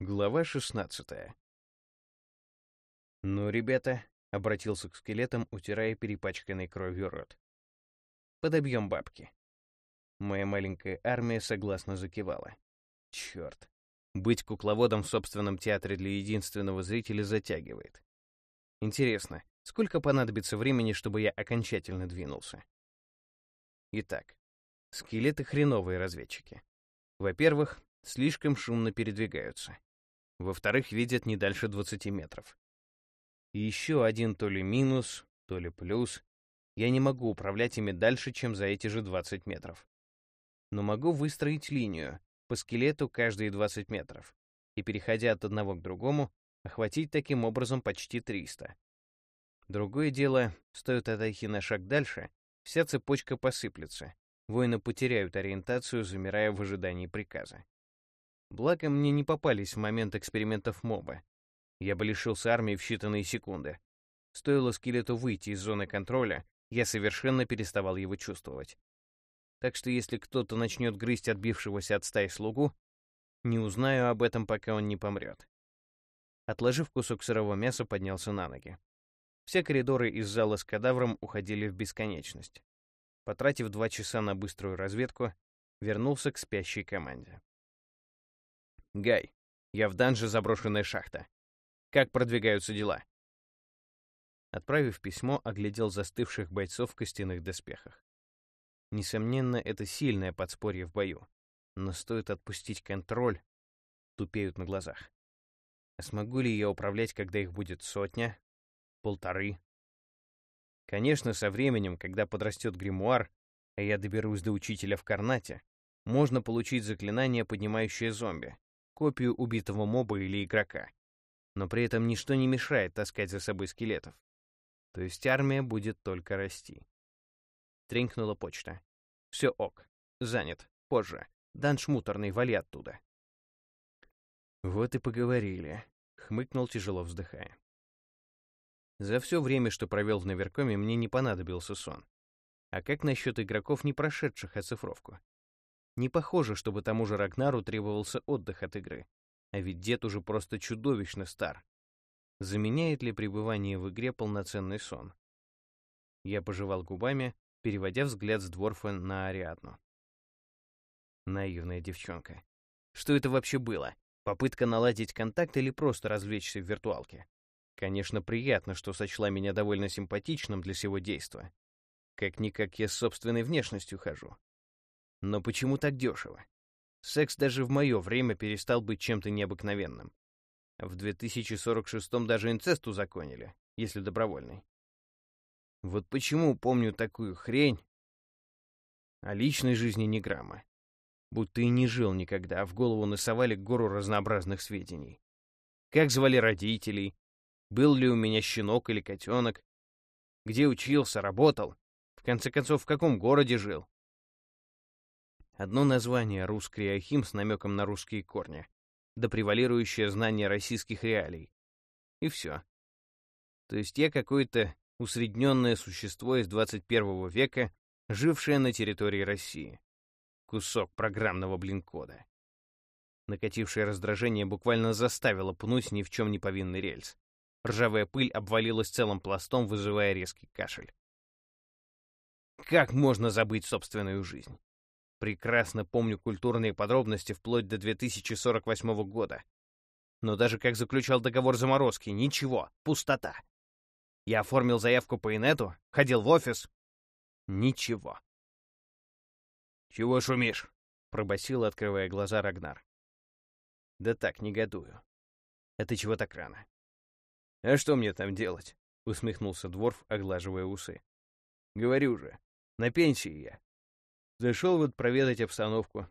Глава 16 «Ну, ребята», — обратился к скелетам, утирая перепачканный кровью рот. «Подобьем бабки». Моя маленькая армия согласно закивала. Черт. Быть кукловодом в собственном театре для единственного зрителя затягивает. Интересно, сколько понадобится времени, чтобы я окончательно двинулся? Итак, скелеты хреновые разведчики. Во-первых, слишком шумно передвигаются. Во-вторых, видят не дальше 20 метров. И еще один то ли минус, то ли плюс. Я не могу управлять ими дальше, чем за эти же 20 метров. Но могу выстроить линию по скелету каждые 20 метров и, переходя от одного к другому, охватить таким образом почти 300. Другое дело, стоит отойти на шаг дальше, вся цепочка посыплется, воины потеряют ориентацию, замирая в ожидании приказа. Благо, мне не попались в момент экспериментов моба. Я бы лишился армии в считанные секунды. Стоило скелету выйти из зоны контроля, я совершенно переставал его чувствовать. Так что если кто-то начнет грызть отбившегося от стаи слугу, не узнаю об этом, пока он не помрет. Отложив кусок сырого мяса, поднялся на ноги. Все коридоры из зала с кадавром уходили в бесконечность. Потратив два часа на быструю разведку, вернулся к спящей команде. Гай, я в данже заброшенная шахта. Как продвигаются дела?» Отправив письмо, оглядел застывших бойцов в костяных доспехах. Несомненно, это сильное подспорье в бою. Но стоит отпустить контроль, тупеют на глазах. А смогу ли я управлять, когда их будет сотня, полторы? Конечно, со временем, когда подрастет гримуар, а я доберусь до учителя в Карнате, можно получить заклинание, поднимающее зомби копию убитого моба или игрока. Но при этом ничто не мешает таскать за собой скелетов. То есть армия будет только расти. Тренькнула почта. Все ок. Занят. Позже. Данш муторный, вали оттуда. Вот и поговорили. Хмыкнул, тяжело вздыхая. За все время, что провел в Наверкоме, мне не понадобился сон. А как насчет игроков, не прошедших оцифровку? Не похоже, чтобы тому же Рагнару требовался отдых от игры. А ведь дед уже просто чудовищно стар. Заменяет ли пребывание в игре полноценный сон? Я пожевал губами, переводя взгляд с Дворфа на Ариадну. Наивная девчонка. Что это вообще было? Попытка наладить контакт или просто развлечься в виртуалке? Конечно, приятно, что сочла меня довольно симпатичным для сего действа. Как-никак я с собственной внешностью хожу. Но почему так дешево? Секс даже в мое время перестал быть чем-то необыкновенным. В 2046-м даже инцест узаконили, если добровольный. Вот почему помню такую хрень, о личной жизни ни грамма. Будто и не жил никогда, а в голову насовали гору разнообразных сведений. Как звали родителей? Был ли у меня щенок или котенок? Где учился, работал? В конце концов, в каком городе жил? Одно название «Русский Ахим» с намеком на русские корни, да превалирующее знание российских реалий. И все. То есть я какое-то усредненное существо из 21 века, жившее на территории России. Кусок программного блин-кода. Накатившее раздражение буквально заставило пнуть ни в чем не повинный рельс. Ржавая пыль обвалилась целым пластом, вызывая резкий кашель. Как можно забыть собственную жизнь? Прекрасно помню культурные подробности вплоть до 2048 года. Но даже как заключал договор заморозки, ничего, пустота. Я оформил заявку по инету, ходил в офис. Ничего. «Чего шумишь?» — пробасил, открывая глаза Рагнар. «Да так, негодую. Это чего так рано?» «А что мне там делать?» — усмехнулся Дворф, оглаживая усы. «Говорю же, на пенсии я. Зашел вот проведать обстановку.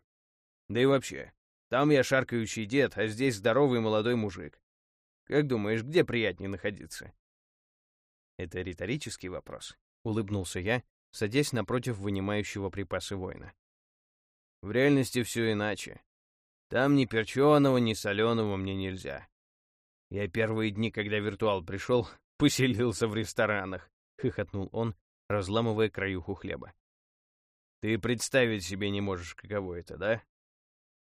Да и вообще, там я шаркающий дед, а здесь здоровый молодой мужик. Как думаешь, где приятнее находиться?» «Это риторический вопрос», — улыбнулся я, садясь напротив вынимающего припасы воина. «В реальности все иначе. Там ни перченого, ни соленого мне нельзя. Я первые дни, когда виртуал пришел, поселился в ресторанах», — хохотнул он, разламывая краюху хлеба. Ты представить себе не можешь, каково это, да?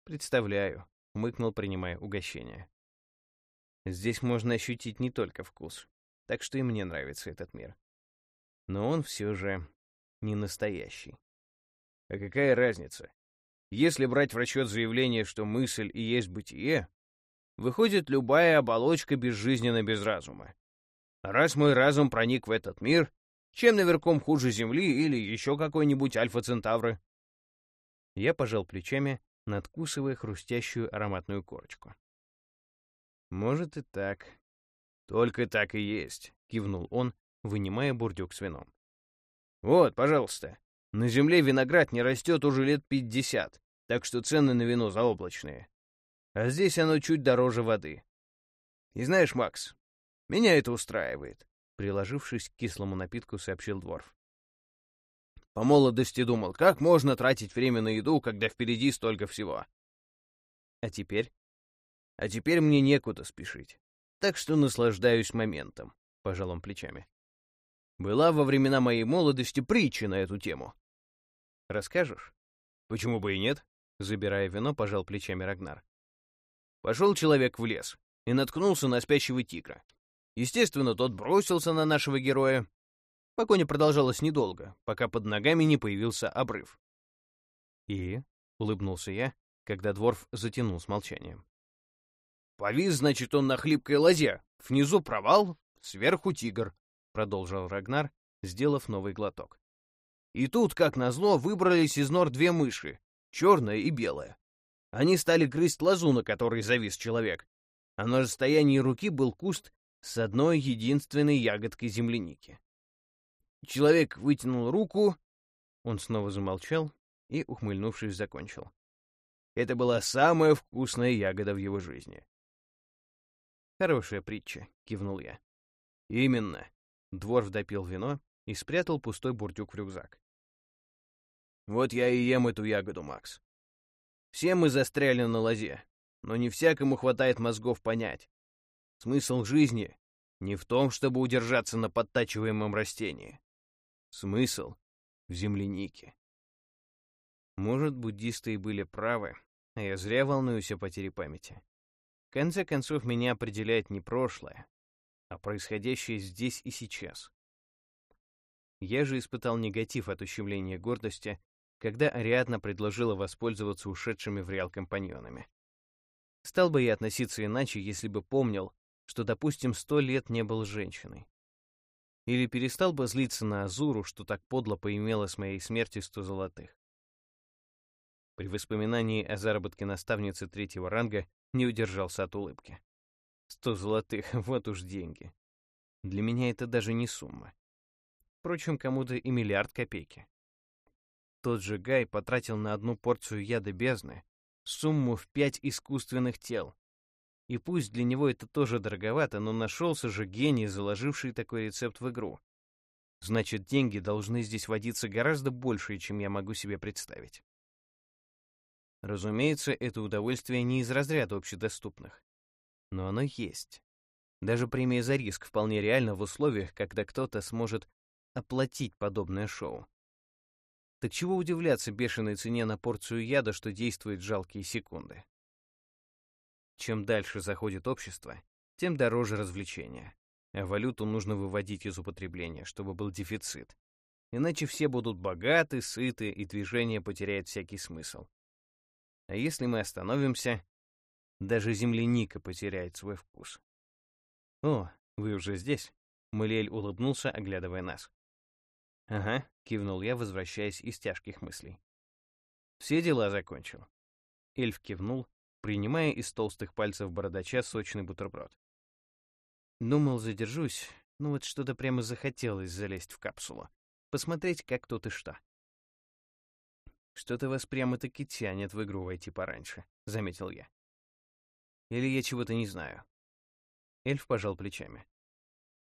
Представляю. хмыкнул, принимая угощение. Здесь можно ощутить не только вкус, так что и мне нравится этот мир. Но он все же не настоящий. А какая разница? Если брать в расчет заявление, что мысль и есть бытие, выходит любая оболочка безжизненна без разума. Раз мой разум проник в этот мир, чем наверхом хуже Земли или еще какой-нибудь Альфа-Центавры? Я пожал плечами, надкусывая хрустящую ароматную корочку. «Может и так». «Только так и есть», — кивнул он, вынимая бурдюк с вином. «Вот, пожалуйста. На земле виноград не растет уже лет пятьдесят, так что цены на вино заоблачные. А здесь оно чуть дороже воды. И знаешь, Макс, меня это устраивает», — приложившись к кислому напитку, сообщил Дворф. По молодости думал, как можно тратить время на еду, когда впереди столько всего. А теперь? А теперь мне некуда спешить. Так что наслаждаюсь моментом, — пожал он плечами. Была во времена моей молодости притча на эту тему. Расскажешь? Почему бы и нет? Забирая вино, пожал плечами Рагнар. Пошел человек в лес и наткнулся на спящего тигра. Естественно, тот бросился на нашего героя, Погоня продолжалась недолго, пока под ногами не появился обрыв. «И?» — улыбнулся я, когда Дворф затянул с молчанием. «Повис, значит, он на хлипкой лозе. Внизу провал, сверху тигр», — продолжил Рагнар, сделав новый глоток. «И тут, как назло, выбрались из нор две мыши, черная и белая. Они стали грызть лозу, на которой завис человек, а на расстоянии руки был куст с одной единственной ягодкой земляники. Человек вытянул руку, он снова замолчал и, ухмыльнувшись, закончил. Это была самая вкусная ягода в его жизни. «Хорошая притча», — кивнул я. «Именно». Дворф допил вино и спрятал пустой бурдюк в рюкзак. «Вот я и ем эту ягоду, Макс. Все мы застряли на лозе, но не всякому хватает мозгов понять. Смысл жизни не в том, чтобы удержаться на подтачиваемом растении. Смысл в землянике. Может, буддисты и были правы, а я зря волнуюсь о потере памяти. В конце концов, меня определяет не прошлое, а происходящее здесь и сейчас. Я же испытал негатив от ущемления гордости, когда Ариадна предложила воспользоваться ушедшими в Реал компаньонами. Стал бы я относиться иначе, если бы помнил, что, допустим, сто лет не был женщиной. Или перестал бы злиться на Азуру, что так подло поимела с моей смерти сто золотых. При воспоминании о заработке наставницы третьего ранга не удержался от улыбки. Сто золотых — вот уж деньги. Для меня это даже не сумма. Впрочем, кому-то и миллиард копейки. Тот же Гай потратил на одну порцию яда бездны сумму в пять искусственных тел, и пусть для него это тоже дороговато, но нашелся же гений, заложивший такой рецепт в игру. Значит, деньги должны здесь водиться гораздо больше, чем я могу себе представить. Разумеется, это удовольствие не из разряда общедоступных. Но оно есть. Даже премия за риск вполне реальна в условиях, когда кто-то сможет оплатить подобное шоу. Так чего удивляться бешеной цене на порцию яда, что действует жалкие секунды? Чем дальше заходит общество, тем дороже развлечения. А валюту нужно выводить из употребления, чтобы был дефицит. Иначе все будут богаты, сыты, и движение потеряет всякий смысл. А если мы остановимся, даже земляника потеряет свой вкус. «О, вы уже здесь?» — Малиэль улыбнулся, оглядывая нас. «Ага», — кивнул я, возвращаясь из тяжких мыслей. «Все дела закончил». Эльф кивнул, принимая из толстых пальцев бородача сочный бутерброд. Думал, задержусь, но вот что-то прямо захотелось залезть в капсулу, посмотреть, как тут и что. «Что-то вас прямо-таки тянет в игру войти пораньше», — заметил я. «Или я чего-то не знаю?» Эльф пожал плечами.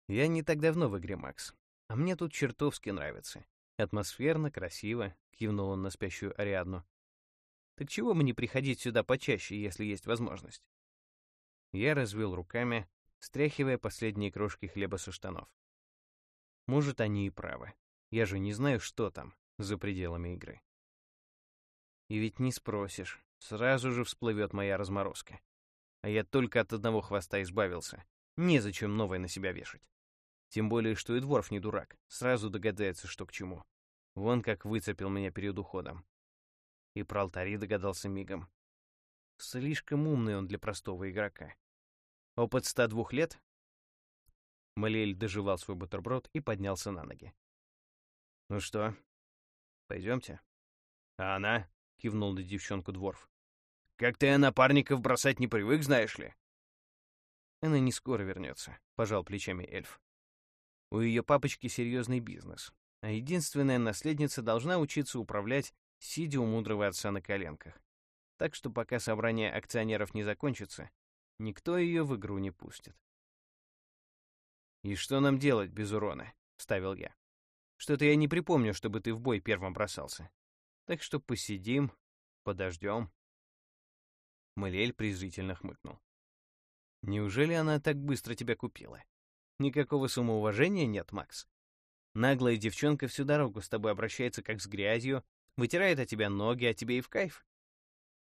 «Я не так давно в игре, Макс, а мне тут чертовски нравится. Атмосферно, красиво», — кивнул он на спящую Ариадну. Так чего мне приходить сюда почаще, если есть возможность? Я развел руками, стряхивая последние крошки хлеба со штанов. Может, они и правы. Я же не знаю, что там, за пределами игры. И ведь не спросишь, Сразу же всплывет моя разморозка. А я только от одного хвоста избавился. Незачем новое на себя вешать. Тем более, что и дворф не дурак. Сразу догадается, что к чему. Вон как выцепил меня перед уходом. И про алтари догадался мигом. Слишком умный он для простого игрока. Опыт 102 лет? Малиэль доживал свой бутерброд и поднялся на ноги. «Ну что, пойдемте?» «А она?» — кивнул на девчонку Дворф. «Как ты напарников бросать не привык, знаешь ли?» «Она не скоро вернется», — пожал плечами эльф. «У ее папочки серьезный бизнес, а единственная наследница должна учиться управлять, сидя у мудрого отца на коленках. Так что пока собрание акционеров не закончится, никто ее в игру не пустит. «И что нам делать без урона?» — вставил я. «Что-то я не припомню, чтобы ты в бой первым бросался. Так что посидим, подождем». Малель презрительно хмыкнул. «Неужели она так быстро тебя купила? Никакого самоуважения нет, Макс. Наглая девчонка всю дорогу с тобой обращается как с грязью, вытирает от тебя ноги, а тебе и в кайф».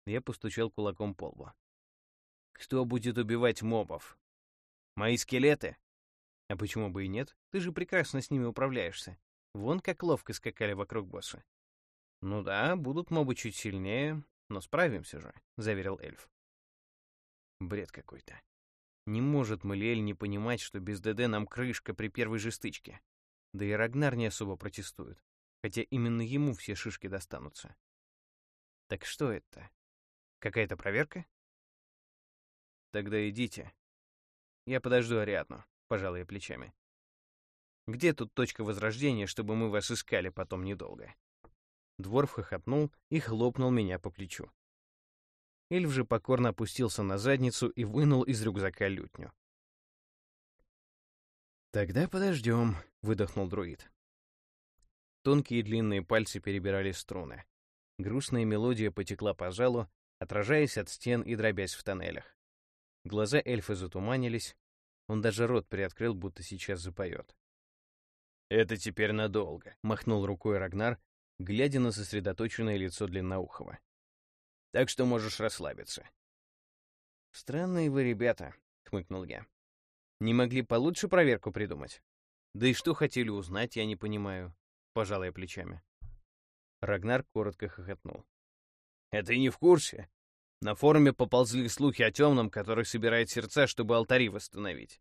Я постучал кулаком по лбу. «Кто будет убивать мобов? Мои скелеты?» А почему бы и нет? Ты же прекрасно с ними управляешься. Вон как ловко скакали вокруг босса. Ну да, будут мобы чуть сильнее, но справимся же, заверил эльф. Бред какой-то. Не может Малиэль не понимать, что без ДД нам крышка при первой же стычке. Да и Рагнар не особо протестует, хотя именно ему все шишки достанутся. Так что это? Какая-то проверка? Тогда идите. Я подожду Ариадну. — пожал я плечами. «Где тут точка возрождения, чтобы мы вас искали потом недолго?» Дворф хохотнул и хлопнул меня по плечу. Эльф же покорно опустился на задницу и вынул из рюкзака лютню. «Тогда подождем», — выдохнул друид. Тонкие длинные пальцы перебирали струны. Грустная мелодия потекла по залу, отражаясь от стен и дробясь в тоннелях. Глаза эльфа затуманились, он даже рот приоткрыл, будто сейчас запоет. «Это теперь надолго», — махнул рукой Рагнар, глядя на сосредоточенное лицо Длинноухова. «Так что можешь расслабиться». «Странные вы ребята», — хмыкнул я. «Не могли получше проверку придумать? Да и что хотели узнать, я не понимаю», — пожал я плечами. Рагнар коротко хохотнул. «Это и не в курсе. На форуме поползли слухи о темном, который собирает сердца, чтобы алтари восстановить.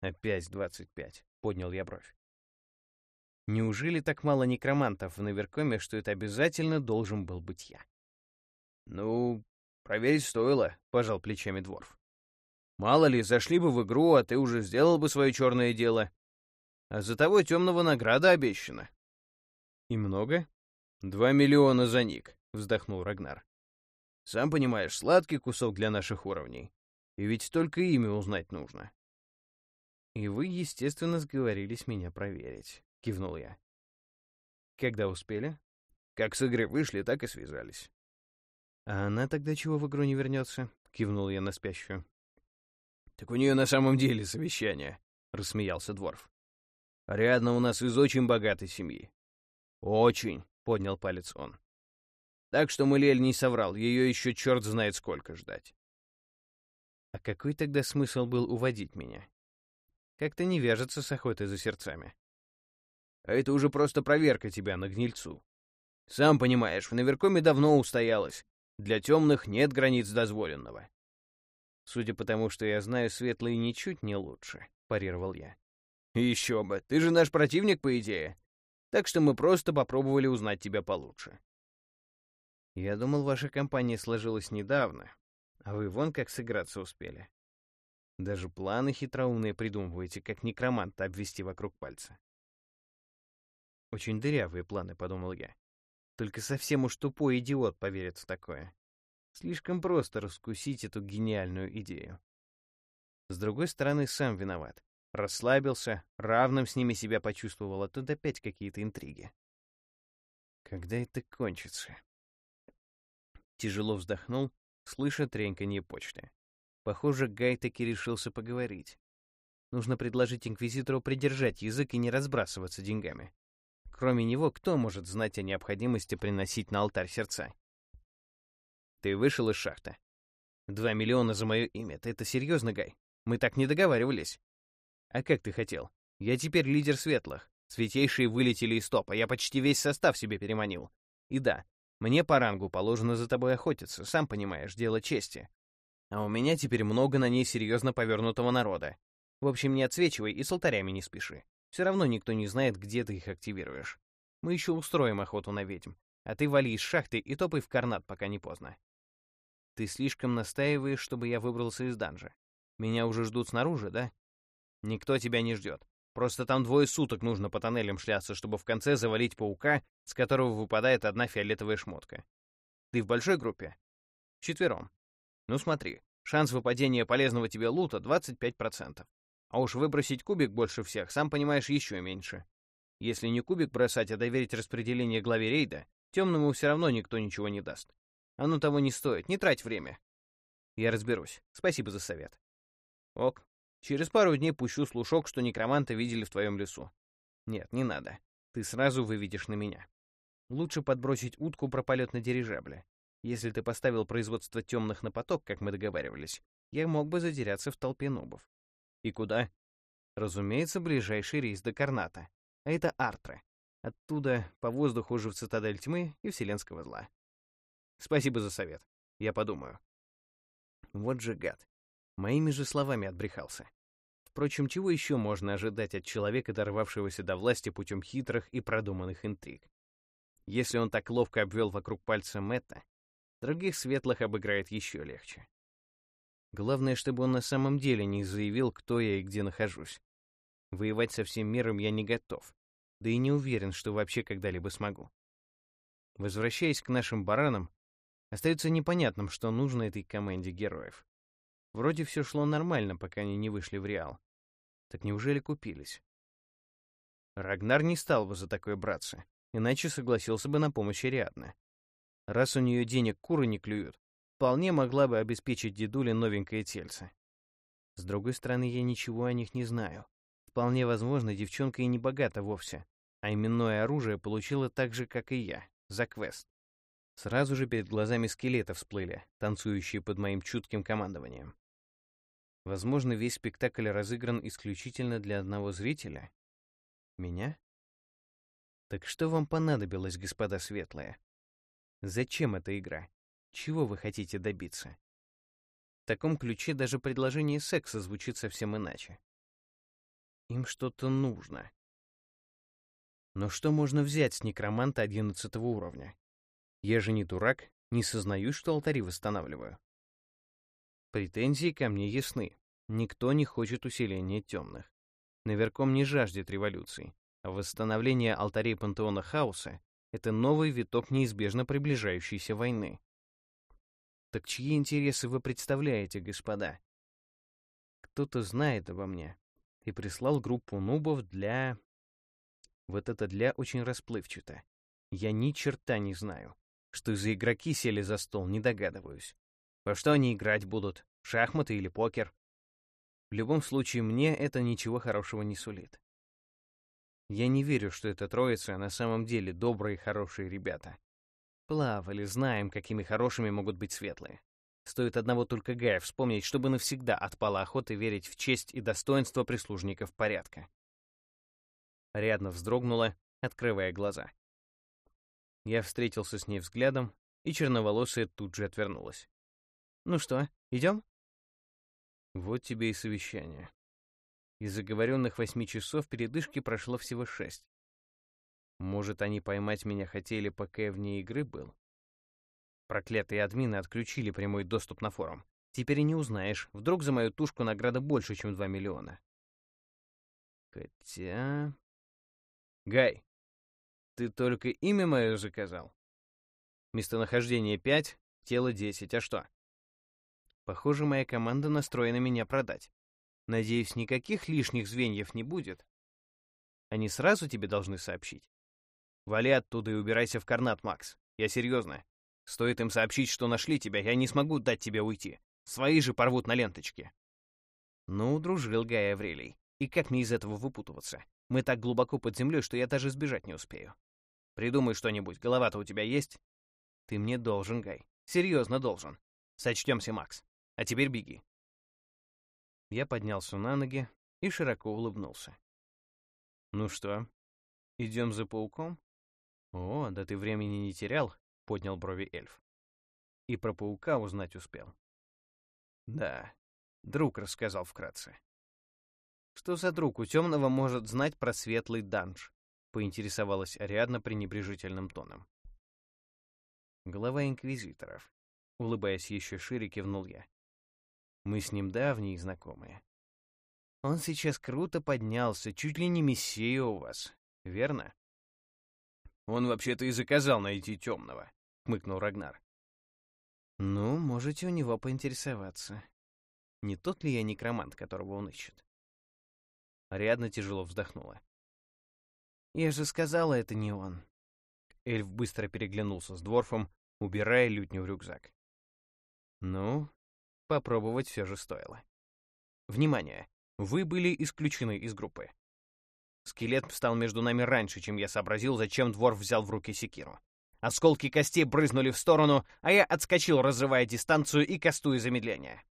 Опять двадцать пять. Поднял я бровь. Неужели так мало некромантов в Наверкоме, что это обязательно должен был быть я? Ну, проверить стоило, пожал плечами Дворф. Мало ли, зашли бы в игру, а ты уже сделал бы свое черное дело. А за того темного награда обещана. И много? Два миллиона за ник, вздохнул Рагнар. Сам понимаешь, сладкий кусок для наших уровней. И ведь только имя узнать нужно. И вы, естественно, сговорились меня проверить, кивнул я. Когда успели? Как с игры вышли, так и связались. А она тогда чего в игру не вернется? Кивнул я на спящую. Так у нее на самом деле совещание, рассмеялся Дворф. Ариадна у нас из очень богатой семьи. Очень, поднял палец он. Так что Малиэль не соврал, ее еще черт знает сколько ждать. А какой тогда смысл был уводить меня? Как-то не вяжется с охотой за сердцами. А это уже просто проверка тебя на гнильцу. Сам понимаешь, в Наверкоме давно устоялось. Для темных нет границ дозволенного. Судя по тому, что я знаю, светлые ничуть не лучше, парировал я. Еще бы, ты же наш противник, по идее. Так что мы просто попробовали узнать тебя получше. Я думал, ваша компания сложилась недавно, а вы вон как сыграться успели. Даже планы хитроумные придумываете, как некроманта обвести вокруг пальца. Очень дырявые планы, подумал я. Только совсем уж тупой идиот поверит в такое. Слишком просто раскусить эту гениальную идею. С другой стороны, сам виноват. Расслабился, равным с ними себя почувствовал, а тут опять какие-то интриги. Когда это кончится? Тяжело вздохнул, слыша треньканье почты. Похоже, Гай таки решился поговорить. Нужно предложить Инквизитору придержать язык и не разбрасываться деньгами. Кроме него, кто может знать о необходимости приносить на алтарь сердца? Ты вышел из шахты. Два миллиона за мое имя. Ты это серьезно, Гай? Мы так не договаривались. А как ты хотел? Я теперь лидер светлых. Святейшие вылетели из топа. Я почти весь состав себе переманил. И да, мне по рангу положено за тобой охотиться, сам понимаешь, дело чести. А у меня теперь много на ней серьезно повернутого народа. В общем, не отсвечивай и с алтарями не спеши. Все равно никто не знает, где ты их активируешь. Мы еще устроим охоту на ведьм. А ты вали из шахты и топай в карнат, пока не поздно. Ты слишком настаиваешь, чтобы я выбрался из данжа. Меня уже ждут снаружи, да? Никто тебя не ждет. Просто там двое суток нужно по тоннелям шляться, чтобы в конце завалить паука, с которого выпадает одна фиолетовая шмотка. Ты в большой группе? Четвером. Ну смотри, шанс выпадения полезного тебе лута 25%. А уж выбросить кубик больше всех, сам понимаешь, еще меньше. Если не кубик бросать, а доверить распределение главе рейда, темному все равно никто ничего не даст. Оно того не стоит, не трать время. Я разберусь. Спасибо за совет. Ок. Через пару дней пущу слушок, что некроманта видели в твоем лесу. Нет, не надо. Ты сразу выведешь на меня. Лучше подбросить утку про полет на дирижабле. Если ты поставил производство темных на поток, как мы договаривались, я мог бы затеряться в толпе нубов. И куда? Разумеется, ближайший рейс до Карната. А это Артра. Оттуда по воздуху уже в цитадель тьмы и вселенского зла. Спасибо за совет. Я подумаю. Вот же гад. Моими же словами отбрехался. Впрочем, чего еще можно ожидать от человека, дорвавшегося до власти путем хитрых и продуманных интриг? Если он так ловко обвел вокруг пальца Мэтта, других светлых обыграет еще легче. Главное, чтобы он на самом деле не заявил, кто я и где нахожусь. Воевать со всем миром я не готов, да и не уверен, что вообще когда-либо смогу. Возвращаясь к нашим баранам, Остается непонятным, что нужно этой команде героев. Вроде все шло нормально, пока они не вышли в Реал. Так неужели купились? Рагнар не стал бы за такое браться, иначе согласился бы на помощь Ариадне. Раз у нее денег куры не клюют, вполне могла бы обеспечить дедуле новенькое тельце. С другой стороны, я ничего о них не знаю. Вполне возможно, девчонка и не богата вовсе, а именное оружие получила так же, как и я, за квест. Сразу же перед глазами скелеты всплыли, танцующие под моим чутким командованием. Возможно, весь спектакль разыгран исключительно для одного зрителя? Меня? Так что вам понадобилось, господа светлые? Зачем эта игра? Чего вы хотите добиться? В таком ключе даже предложение секса звучит совсем иначе. Им что-то нужно. Но что можно взять с некроманта одиннадцатого уровня? Я же не дурак, не сознаюсь, что алтари восстанавливаю. Претензии ко мне ясны. Никто не хочет усиления темных. Наверком не жаждет революции, а восстановление алтарей пантеона хаоса — это новый виток неизбежно приближающейся войны. Так чьи интересы вы представляете, господа? Кто-то знает обо мне и прислал группу нубов для... Вот это «для» очень расплывчато. Я ни черта не знаю. Что за игроки сели за стол, не догадываюсь. Во что они играть будут? Шахматы или покер? В любом случае, мне это ничего хорошего не сулит. Я не верю, что это троица на самом деле добрые и хорошие ребята. Плавали, знаем, какими хорошими могут быть светлые. Стоит одного только Гая вспомнить, чтобы навсегда отпала охота верить в честь и достоинство прислужников порядка. Рядно вздрогнула, открывая глаза. Я встретился с ней взглядом, и черноволосая тут же отвернулась. «Ну что, идем?» Вот тебе и совещание. Из заговоренных восьми часов передышки прошло всего шесть. Может, они поймать меня хотели, пока я вне игры был? Проклятые админы отключили прямой доступ на форум. Теперь и не узнаешь, вдруг за мою тушку награда больше, чем 2 миллиона. Хотя... Гай, ты только имя мое заказал? Местонахождение 5, тело 10, а что? Похоже, моя команда настроена меня продать. Надеюсь, никаких лишних звеньев не будет. Они сразу тебе должны сообщить. Вали оттуда и убирайся в карнат, Макс. Я серьезно. Стоит им сообщить, что нашли тебя, я не смогу дать тебе уйти. Свои же порвут на ленточке. Ну, дружил Гай Аврелий. И как мне из этого выпутываться? Мы так глубоко под землей, что я даже сбежать не успею. Придумай что-нибудь, голова-то у тебя есть? Ты мне должен, Гай. Серьезно должен. Сочтемся, Макс. А теперь беги. Я поднялся на ноги и широко улыбнулся. «Ну что, идем за пауком?» «О, да ты времени не терял», — поднял брови эльф. «И про паука узнать успел». «Да, друг рассказал вкратце». «Что за друг у темного может знать про светлый данж?» — поинтересовалась Ариадна пренебрежительным тоном. «Глава инквизиторов», — улыбаясь еще шире, кивнул я. «Мы с ним давние знакомые. Он сейчас круто поднялся, чуть ли не мессия у вас, верно?» «Он вообще-то и заказал найти темного», — хмыкнул Рагнар. «Ну, можете у него поинтересоваться. Не тот ли я некромант, которого он ищет?» Ариадна тяжело вздохнула. «Я же сказала, это не он». Эльф быстро переглянулся с Дворфом, убирая лютню в рюкзак. Ну, попробовать все же стоило. Внимание! Вы были исключены из группы. Скелет встал между нами раньше, чем я сообразил, зачем двор взял в руки секиру. Осколки костей брызнули в сторону, а я отскочил, разрывая дистанцию и кастуя замедление.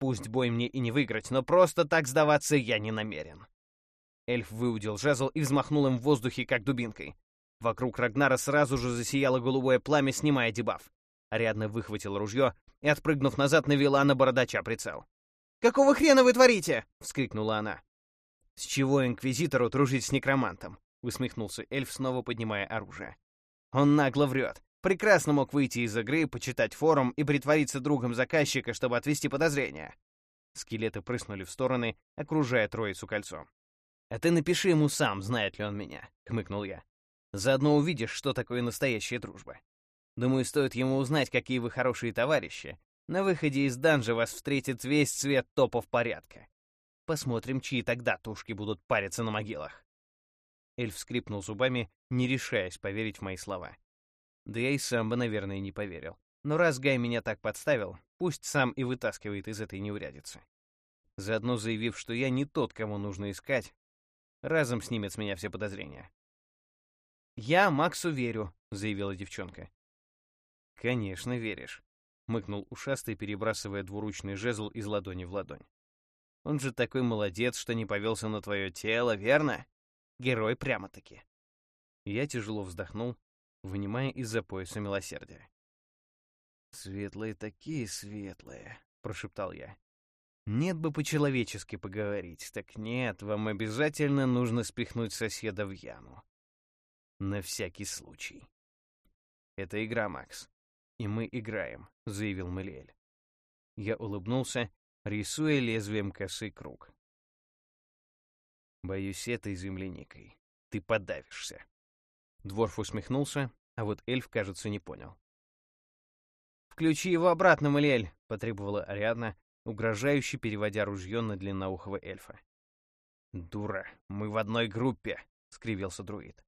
Пусть бой мне и не выиграть, но просто так сдаваться я не намерен. Эльф выудил жезл и взмахнул им в воздухе, как дубинкой. Вокруг Рагнара сразу же засияло голубое пламя, снимая дебаф. Ариадна выхватила ружье и, отпрыгнув назад, навела на бородача прицел. «Какого хрена вы творите?» — вскрикнула она. «С чего инквизитору дружить с некромантом?» — усмехнулся эльф, снова поднимая оружие. «Он нагло врет. Прекрасно мог выйти из игры, почитать форум и притвориться другом заказчика, чтобы отвести подозрения». Скелеты прыснули в стороны, окружая троицу кольцом. «А ты напиши ему сам, знает ли он меня», — хмыкнул я. «Заодно увидишь, что такое настоящая дружба. Думаю, стоит ему узнать, какие вы хорошие товарищи. На выходе из данжа вас встретит весь цвет топов порядка. Посмотрим, чьи тогда тушки будут париться на могилах. Эльф скрипнул зубами, не решаясь поверить в мои слова. Да я и сам бы, наверное, не поверил. Но раз Гай меня так подставил, пусть сам и вытаскивает из этой неурядицы. Заодно заявив, что я не тот, кому нужно искать, разом снимет с меня все подозрения. «Я Максу верю», — заявила девчонка. «Конечно веришь», — мыкнул ушастый, перебрасывая двуручный жезл из ладони в ладонь. Он же такой молодец, что не повелся на твое тело, верно? Герой прямо-таки. Я тяжело вздохнул, вынимая из-за пояса милосердия. «Светлые такие светлые», — прошептал я. «Нет бы по-человечески поговорить. Так нет, вам обязательно нужно спихнуть соседа в яму. На всякий случай». «Это игра, Макс. И мы играем», — заявил Мэлиэль. Я улыбнулся рисуя лезвием косы круг. «Боюсь, этой земляникой ты подавишься». Дворф усмехнулся, а вот эльф, кажется, не понял. «Включи его обратно, Малиэль!» — потребовала Ариадна, угрожающе переводя ружье на длинноухого эльфа. «Дура, мы в одной группе!» — скривился друид.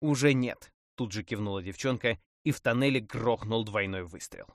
«Уже нет!» — тут же кивнула девчонка, и в тоннеле грохнул двойной выстрел.